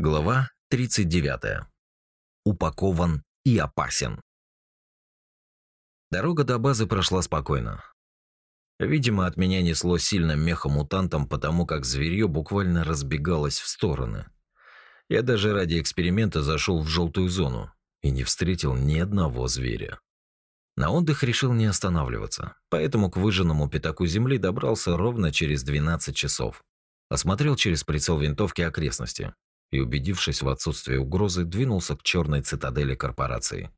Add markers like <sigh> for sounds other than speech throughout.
Глава 39. Упакован и опасен. Дорога до базы прошла спокойно. Видимо, от меня несло сильным мехом-мутантом, потому как зверье буквально разбегалось в стороны. Я даже ради эксперимента зашел в желтую зону и не встретил ни одного зверя. На отдых решил не останавливаться, поэтому к выжженному пятаку земли добрался ровно через 12 часов. Осмотрел через прицел винтовки окрестности, и, убедившись в отсутствии угрозы, двинулся к черной цитадели корпорации.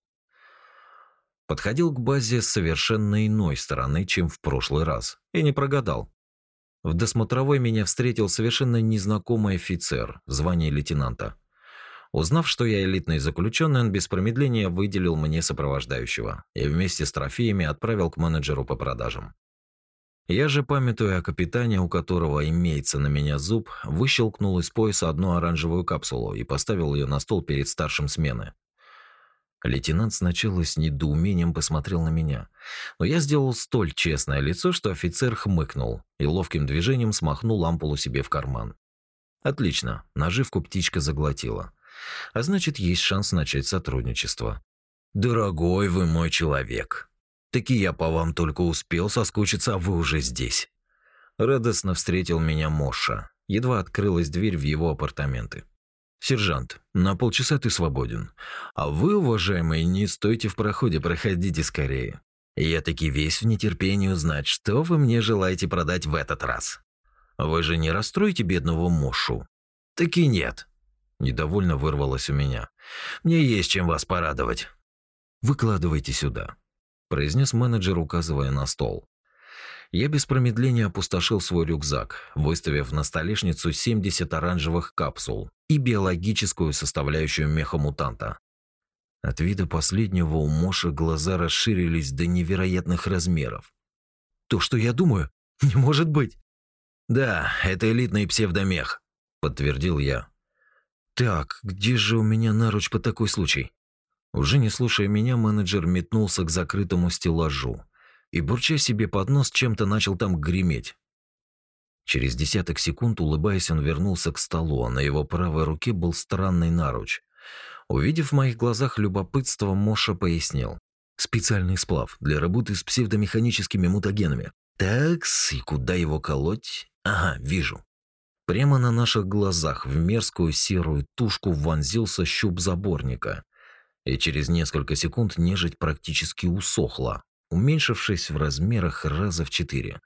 Подходил к базе с совершенно иной стороны, чем в прошлый раз, и не прогадал. В досмотровой меня встретил совершенно незнакомый офицер, звание лейтенанта. Узнав, что я элитный заключенный, он без промедления выделил мне сопровождающего и вместе с трофеями отправил к менеджеру по продажам. Я же, памятуя о капитане, у которого имеется на меня зуб, выщелкнул из пояса одну оранжевую капсулу и поставил ее на стол перед старшим смены. Лейтенант сначала с недоумением посмотрел на меня, но я сделал столь честное лицо, что офицер хмыкнул и ловким движением смахнул ампулу себе в карман. Отлично, наживку птичка заглотила. А значит, есть шанс начать сотрудничество. «Дорогой вы мой человек», Таки я по вам только успел соскучиться, а вы уже здесь. Радостно встретил меня Моша. Едва открылась дверь в его апартаменты. Сержант, на полчаса ты свободен. А вы, уважаемый, не стойте в проходе, проходите скорее. Я таки весь в нетерпении узнать, что вы мне желаете продать в этот раз. Вы же не расстроите бедного Мошу? Таки нет. Недовольно вырвалось у меня. Мне есть чем вас порадовать. Выкладывайте сюда произнес менеджер, указывая на стол. Я без промедления опустошил свой рюкзак, выставив на столешницу 70 оранжевых капсул и биологическую составляющую мехомутанта. От вида последнего у Моши глаза расширились до невероятных размеров. То, что я думаю, <laughs> не может быть. Да, это элитный псевдомех, подтвердил я. Так, где же у меня наруч по такой случай? Уже не слушая меня, менеджер метнулся к закрытому стеллажу и, бурча себе под нос, чем-то начал там греметь. Через десяток секунд, улыбаясь, он вернулся к столу, а на его правой руке был странный наруч. Увидев в моих глазах любопытство, Моша пояснил. «Специальный сплав для работы с псевдомеханическими мутагенами. Такс, и куда его колоть? Ага, вижу». Прямо на наших глазах в мерзкую серую тушку вонзился щуп заборника и через несколько секунд нежить практически усохла, уменьшившись в размерах раза в четыре.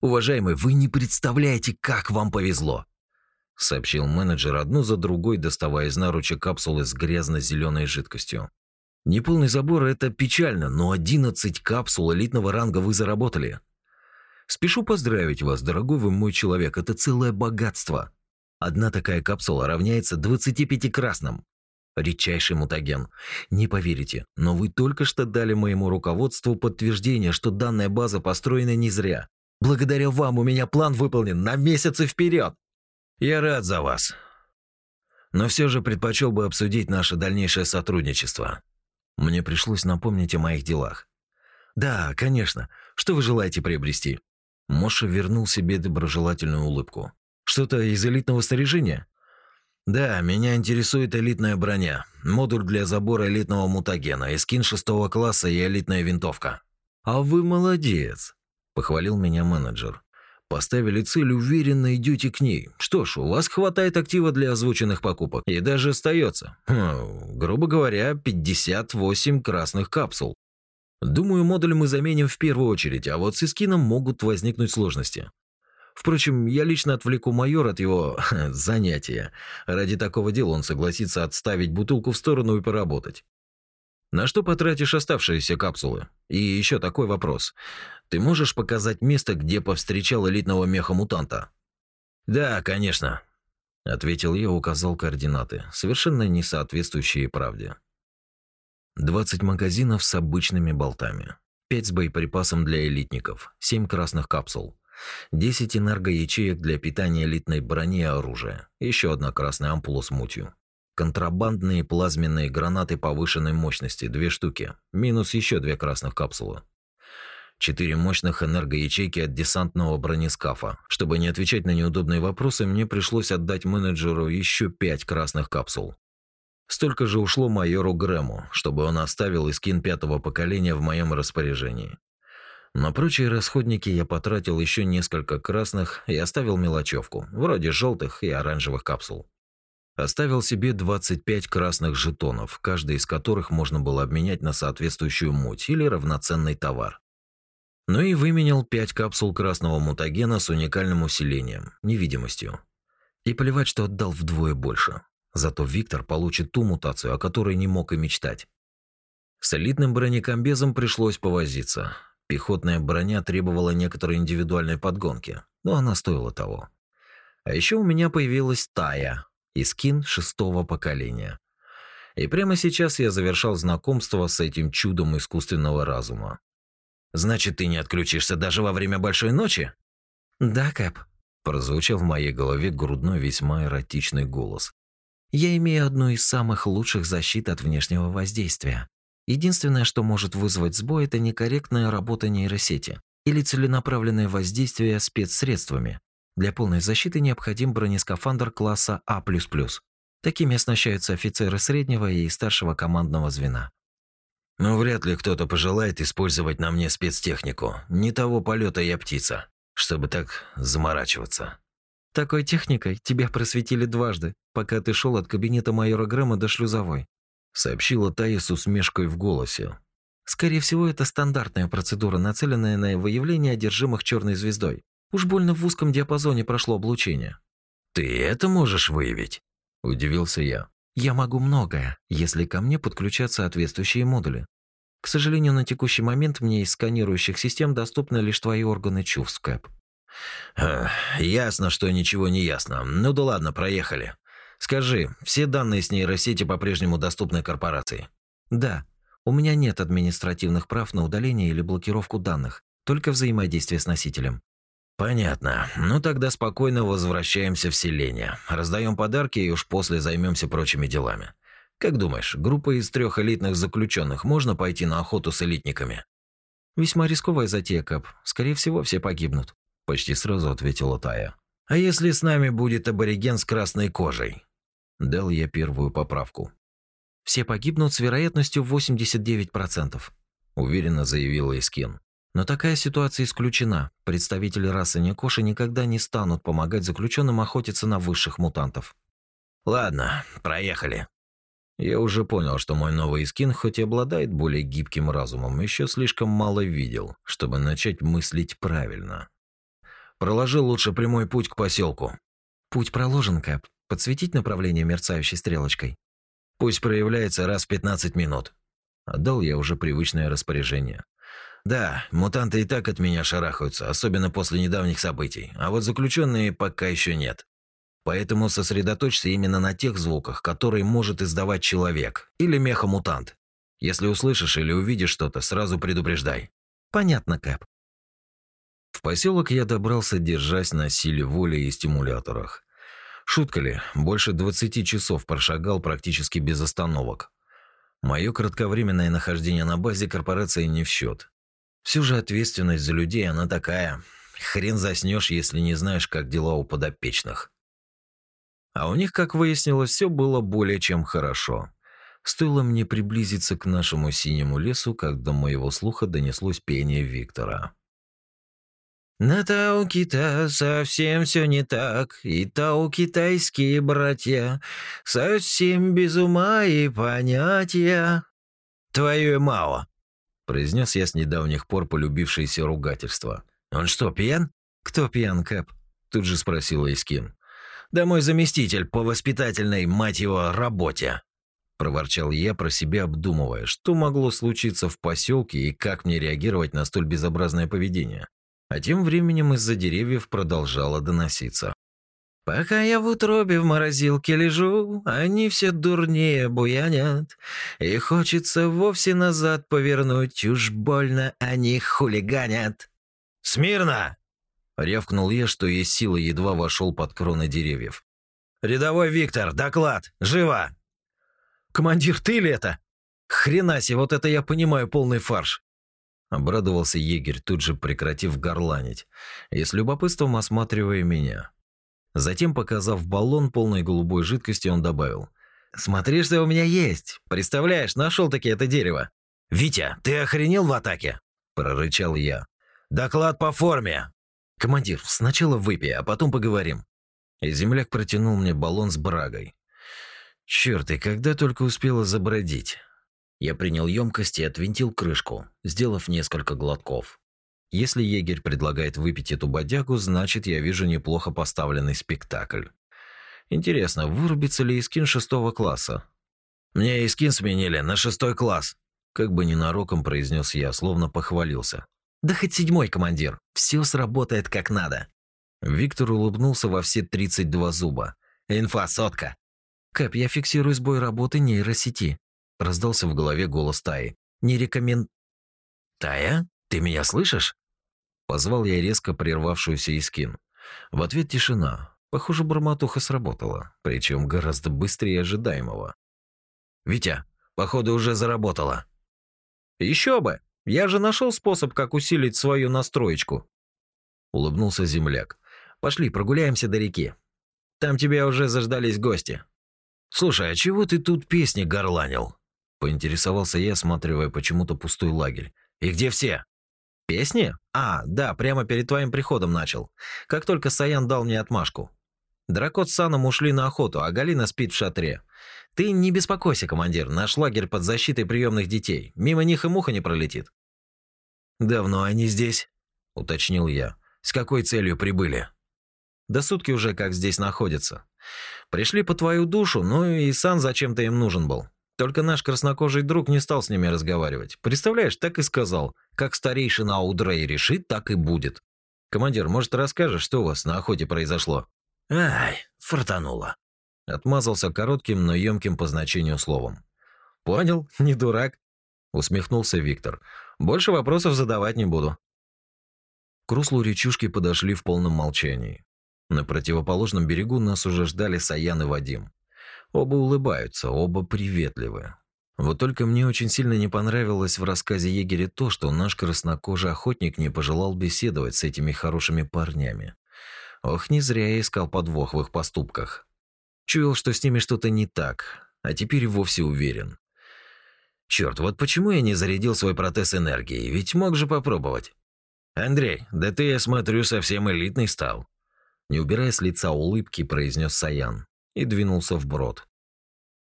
«Уважаемый, вы не представляете, как вам повезло!» сообщил менеджер одну за другой, доставая из наруча капсулы с грязно-зеленой жидкостью. Неполный забор – это печально, но 11 капсул элитного ранга вы заработали. Спешу поздравить вас, дорогой вы мой человек, это целое богатство. Одна такая капсула равняется 25 красным редчайший мутаген. Не поверите, но вы только что дали моему руководству подтверждение, что данная база построена не зря. Благодаря вам у меня план выполнен на месяцы вперед. Я рад за вас. Но все же предпочел бы обсудить наше дальнейшее сотрудничество. Мне пришлось напомнить о моих делах. Да, конечно. Что вы желаете приобрести? Моша вернул себе доброжелательную улыбку. Что-то из элитного снаряжения? Да, меня интересует элитная броня, модуль для забора элитного мутагена, эскин шестого класса и элитная винтовка. А вы молодец, похвалил меня менеджер. Поставили цель, уверенно идете к ней. Что ж, у вас хватает актива для озвученных покупок. И даже остается, хм, грубо говоря, 58 красных капсул. Думаю, модуль мы заменим в первую очередь, а вот с эскином могут возникнуть сложности. Впрочем, я лично отвлеку майора от его <laughs> занятия. Ради такого дела он согласится отставить бутылку в сторону и поработать. На что потратишь оставшиеся капсулы? И еще такой вопрос. Ты можешь показать место, где повстречал элитного меха-мутанта? Да, конечно, ответил я, указал координаты, совершенно не соответствующие правде. 20 магазинов с обычными болтами, 5 с боеприпасом для элитников, 7 красных капсул, 10 энергоячеек для питания элитной брони и оружия, еще одна красная ампула с мутью. Контрабандные плазменные гранаты повышенной мощности, две штуки, минус еще две красных капсулы. четыре мощных энергоячейки от десантного бронескафа. Чтобы не отвечать на неудобные вопросы, мне пришлось отдать менеджеру еще пять красных капсул. Столько же ушло майору Грэму, чтобы он оставил искин пятого поколения в моем распоряжении. На прочие расходники я потратил еще несколько красных и оставил мелочевку, вроде желтых и оранжевых капсул. Оставил себе 25 красных жетонов, каждый из которых можно было обменять на соответствующую муть или равноценный товар. Ну и выменял 5 капсул красного мутагена с уникальным усилением, невидимостью. И плевать, что отдал вдвое больше. Зато Виктор получит ту мутацию, о которой не мог и мечтать. С элитным бронекомбезом пришлось повозиться. Пехотная броня требовала некоторой индивидуальной подгонки, но она стоила того. А еще у меня появилась Тая, и скин шестого поколения. И прямо сейчас я завершал знакомство с этим чудом искусственного разума. «Значит, ты не отключишься даже во время большой ночи?» «Да, Кэп», – прозвучал в моей голове грудной весьма эротичный голос. «Я имею одну из самых лучших защит от внешнего воздействия. Единственное, что может вызвать сбой, это некорректная работа нейросети или целенаправленное воздействие спецсредствами. Для полной защиты необходим бронескафандр класса А++. Такими оснащаются офицеры среднего и старшего командного звена. Но «Ну, вряд ли кто-то пожелает использовать на мне спецтехнику. Не того полета я птица, чтобы так заморачиваться. Такой техникой тебя просветили дважды, пока ты шел от кабинета майора Грэма до шлюзовой, сообщила Тая с усмешкой в голосе. Скорее всего, это стандартная процедура, нацеленная на выявление одержимых черной звездой. Уж больно в узком диапазоне прошло облучение. Ты это можешь выявить? удивился я. Я могу многое, если ко мне подключат соответствующие модули. К сожалению, на текущий момент мне из сканирующих систем доступны лишь твои органы чувств, Кэп. ясно, что ничего не ясно. Ну да ладно, проехали. Скажи, все данные с нейросети по-прежнему доступны корпорации? Да. У меня нет административных прав на удаление или блокировку данных, только взаимодействие с носителем. Понятно. Ну тогда спокойно возвращаемся в селение. Раздаем подарки и уж после займемся прочими делами. Как думаешь, группа из трех элитных заключенных можно пойти на охоту с элитниками? Весьма рисковая затея, Кап. Скорее всего, все погибнут. Почти сразу ответила Тая. А если с нами будет абориген с красной кожей? Дал я первую поправку. Все погибнут с вероятностью 89%, уверенно заявила Искин. Но такая ситуация исключена. Представители расы Никоши никогда не станут помогать заключенным охотиться на высших мутантов. Ладно, проехали. Я уже понял, что мой новый скин, хоть и обладает более гибким разумом, еще слишком мало видел, чтобы начать мыслить правильно. Проложил лучше прямой путь к поселку. Путь проложен, Кэп. Подсветить направление мерцающей стрелочкой. Пусть проявляется раз в 15 минут. Отдал я уже привычное распоряжение. Да, мутанты и так от меня шарахаются, особенно после недавних событий, а вот заключенные пока еще нет. Поэтому сосредоточься именно на тех звуках, которые может издавать человек или мехомутант. Если услышишь или увидишь что-то, сразу предупреждай. Понятно, Кэп. В поселок я добрался, держась на силе воли и стимуляторах. Шутка ли, больше 20 часов прошагал практически без остановок. Мое кратковременное нахождение на базе корпорации не в счет. Всю же ответственность за людей она такая. Хрен заснешь, если не знаешь, как дела у подопечных. А у них, как выяснилось, все было более чем хорошо. Стоило мне приблизиться к нашему синему лесу, как до моего слуха донеслось пение Виктора. На Тау-Кита совсем все не так, и Тау-китайские братья совсем без ума и понятия. Твою мало произнес я с недавних пор полюбившееся ругательство. Он что, пьян? Кто пьян, Кэп? Тут же спросила Искин. Да мой заместитель по воспитательной, мать его, работе. Проворчал я про себя, обдумывая, что могло случиться в поселке и как мне реагировать на столь безобразное поведение. А тем временем из-за деревьев продолжало доноситься. Пока я в утробе в морозилке лежу, они все дурнее буянят. И хочется вовсе назад повернуть, уж больно они хулиганят. «Смирно!» — рявкнул я, что есть силы, едва вошел под кроны деревьев. «Рядовой Виктор, доклад! Живо!» «Командир, ты ли это?» «Хрена себе, вот это я понимаю полный фарш!» Обрадовался егерь, тут же прекратив горланить и с любопытством осматривая меня. Затем, показав баллон полной голубой жидкости, он добавил. «Смотри, что у меня есть! Представляешь, нашел таки это дерево!» «Витя, ты охренел в атаке?» – прорычал я. «Доклад по форме!» «Командир, сначала выпей, а потом поговорим». И земляк протянул мне баллон с брагой. Черт, и когда только успела забродить. Я принял емкость и отвинтил крышку, сделав несколько глотков. Если егерь предлагает выпить эту бодягу, значит, я вижу неплохо поставленный спектакль. Интересно, вырубится ли Искин шестого класса? Мне Искин сменили на шестой класс. Как бы ненароком произнес я, словно похвалился. Да хоть седьмой командир, все сработает как надо. Виктор улыбнулся во все 32 зуба. Инфа сотка. Кэп, я фиксирую сбой работы нейросети. Раздался в голове голос Таи. Не рекомен... Тая, ты меня слышишь? Позвал я резко прервавшуюся Искин. В ответ тишина. Похоже, бормотуха сработала, причем гораздо быстрее ожидаемого. «Витя, походу уже заработала». Еще бы! Я же нашел способ, как усилить свою настроечку. Улыбнулся земляк. Пошли, прогуляемся до реки. Там тебя уже заждались гости. Слушай, а чего ты тут песни горланил? Поинтересовался я, осматривая почему-то пустой лагерь. И где все? Песни? А, да, прямо перед твоим приходом начал. Как только Саян дал мне отмашку. Дракот с Саном ушли на охоту, а Галина спит в шатре. Ты не беспокойся, командир, наш лагерь под защитой приемных детей. Мимо них и муха не пролетит. Давно они здесь? уточнил я. С какой целью прибыли? Да сутки уже как здесь находятся. Пришли по твою душу, ну и Сан зачем-то им нужен был. Только наш краснокожий друг не стал с ними разговаривать. Представляешь, так и сказал. Как старейшина Аудрей решит, так и будет. Командир, может, расскажешь, что у вас на охоте произошло? Ай, фартануло. Отмазался коротким, но емким по значению словом. Понял, <laughs> не дурак. Усмехнулся Виктор. Больше вопросов задавать не буду. К руслу речушки подошли в полном молчании. На противоположном берегу нас уже ждали Саян и Вадим. Оба улыбаются, оба приветливы. Вот только мне очень сильно не понравилось в рассказе егеря то, что наш краснокожий охотник не пожелал беседовать с этими хорошими парнями. Ох, не зря я искал подвох в их поступках. Чуял, что с ними что-то не так, а теперь вовсе уверен. Черт, вот почему я не зарядил свой протез энергией, ведь мог же попробовать. Андрей, да ты, я смотрю, совсем элитный стал. Не убирая с лица улыбки, произнес Саян и двинулся вброд.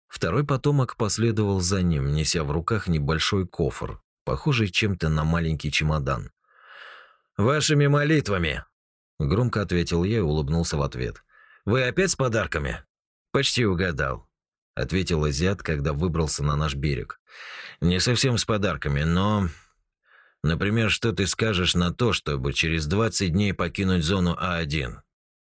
Второй потомок последовал за ним, неся в руках небольшой кофр, похожий чем-то на маленький чемодан. «Вашими молитвами!» Громко ответил я и улыбнулся в ответ. «Вы опять с подарками?» «Почти угадал», — ответил азиат, когда выбрался на наш берег. «Не совсем с подарками, но...» «Например, что ты скажешь на то, чтобы через 20 дней покинуть зону А1?»